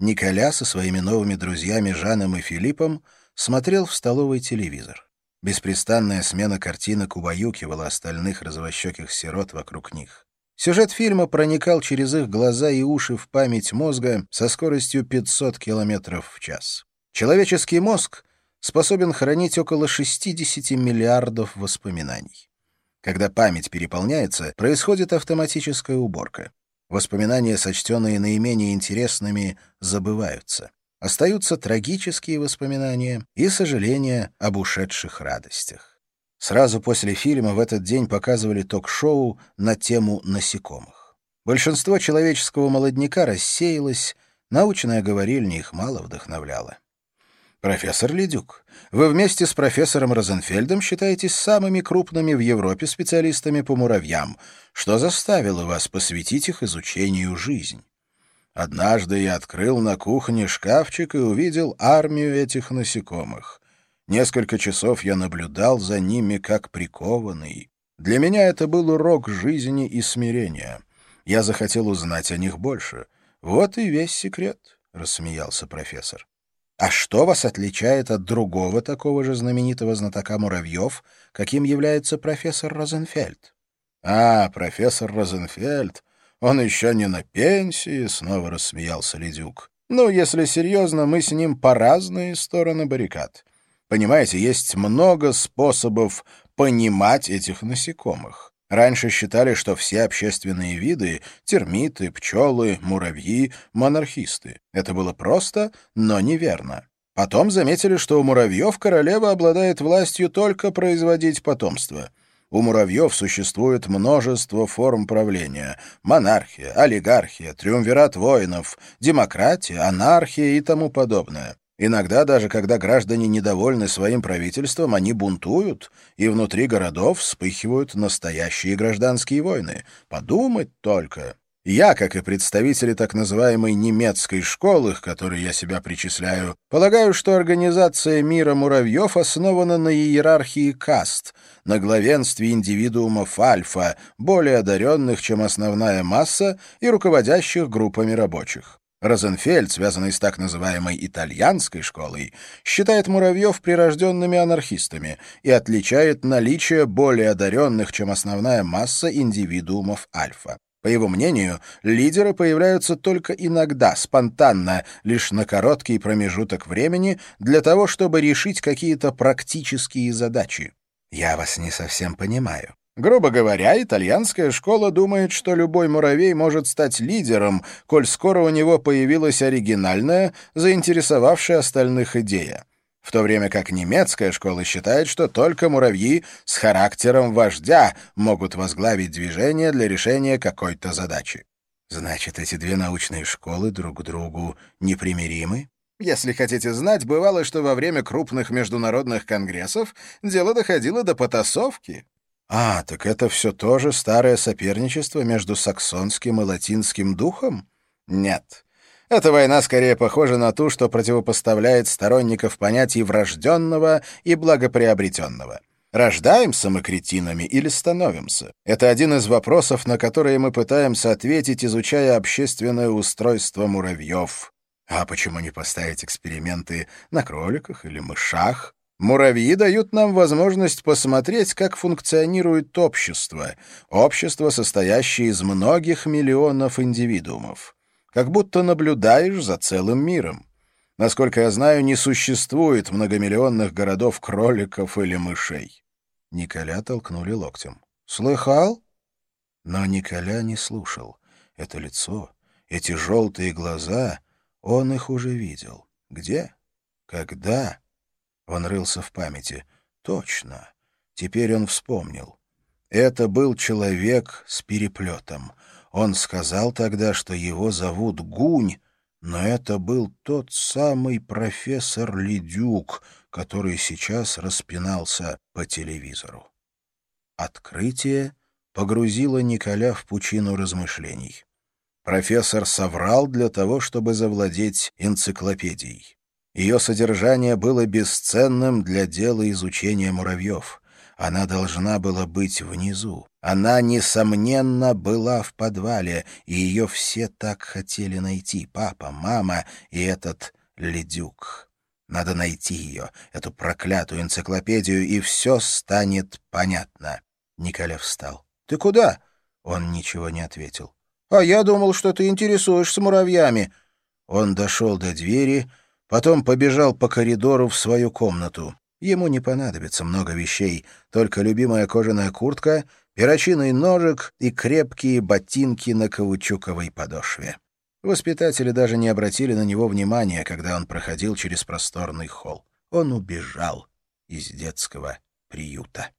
Николя со своими новыми друзьями Жаном и Филиппом смотрел в столовый телевизор. Беспрестанная смена картинок убаюкивала остальных розовощеких сирот вокруг них. Сюжет фильма проникал через их глаза и уши в память мозга со скоростью 500 км в час. Человеческий мозг способен хранить около 60 миллиардов воспоминаний. Когда память переполняется, происходит автоматическая уборка. Воспоминания, сочтенные наименее интересными, забываются. Остаются трагические воспоминания и сожаления об ушедших радостях. Сразу после фильма в этот день показывали ток-шоу на тему насекомых. Большинство человеческого молодняка рассеялось, научная говорильня их мало вдохновляла. «Профессор Ледюк, вы вместе с профессором Розенфельдом считаетесь самыми крупными в Европе специалистами по муравьям. Что заставило вас посвятить их изучению жизни?» Однажды я открыл на кухне шкафчик и увидел армию этих насекомых. Несколько часов я наблюдал за ними как прикованный. Для меня это был урок жизни и смирения. Я захотел узнать о них больше. Вот и весь секрет, — рассмеялся профессор. А что вас отличает от другого такого же знаменитого знатока муравьев, каким является профессор Розенфельд? А, профессор Розенфельд, он еще не на пенсии, снова рассмеялся Ледюк. Ну, если серьезно, мы с ним по разные стороны баррикад. Понимаете, есть много способов понимать этих насекомых. Раньше считали, что все общественные виды — термиты, пчелы, муравьи — монархисты. Это было просто, но неверно. Потом заметили, что у муравьев королева обладает властью только производить потомство. У муравьев существует множество форм правления — монархия, олигархия, триумвират воинов, демократия, анархия и тому подобное. Иногда даже когда граждане недовольны своим правительством, они бунтуют, и внутри городов вспыхивают настоящие гражданские войны. Подумать только. Я, как и представители так называемой немецкой школы, к которой я себя причисляю, полагаю, что организация мира муравьев основана на иерархии каст, на главенстве индивидуумов альфа, более одаренных, чем основная масса, и руководящих группами рабочих. Розенфельд, связанный с так называемой итальянской школой, считает муравьев прирожденными анархистами и отличает наличие более одаренных, чем основная масса индивидуумов альфа. По его мнению, лидеры появляются только иногда, спонтанно, лишь на короткий промежуток времени, для того, чтобы решить какие-то практические задачи. «Я вас не совсем понимаю», Грубо говоря, итальянская школа думает, что любой муравей может стать лидером, коль скоро у него появилась оригинальная, заинтересовавшая остальных идея. В то время как немецкая школа считает, что только муравьи с характером вождя могут возглавить движение для решения какой-то задачи. Значит, эти две научные школы друг к другу непримиримы? Если хотите знать, бывало, что во время крупных международных конгрессов дело доходило до потасовки. А, так это все тоже старое соперничество между саксонским и латинским духом? Нет. Эта война скорее похожа на ту, что противопоставляет сторонников понятий врожденного и благоприобретенного. Рождаемся мы кретинами или становимся? Это один из вопросов, на которые мы пытаемся ответить, изучая общественное устройство муравьев. А почему не поставить эксперименты на кроликах или мышах? Муравьи дают нам возможность посмотреть, как функционирует общество, общество, состоящее из многих миллионов индивидуумов. Как будто наблюдаешь за целым миром. Насколько я знаю, не существует многомиллионных городов кроликов или мышей. Николя толкнули локтем. «Слыхал?» Но Николя не слушал. Это лицо, эти желтые глаза, он их уже видел. Где? Когда? Он рылся в памяти. Точно. Теперь он вспомнил. Это был человек с переплетом. Он сказал тогда, что его зовут Гунь, но это был тот самый профессор Ледюк, который сейчас распинался по телевизору. Открытие погрузило Николя в пучину размышлений. Профессор соврал для того, чтобы завладеть энциклопедией. Ее содержание было бесценным для дела изучения муравьев. Она должна была быть внизу. Она, несомненно, была в подвале, и ее все так хотели найти. Папа, мама и этот ледюк. Надо найти ее, эту проклятую энциклопедию, и все станет понятно. Николя встал. «Ты куда?» Он ничего не ответил. «А я думал, что ты интересуешься муравьями». Он дошел до двери, потом побежал по коридору в свою комнату. Ему не понадобится много вещей, только любимая кожаная куртка, перочинный ножик и крепкие ботинки на каучуковой подошве. Воспитатели даже не обратили на него внимания, когда он проходил через просторный холл. Он убежал из детского приюта.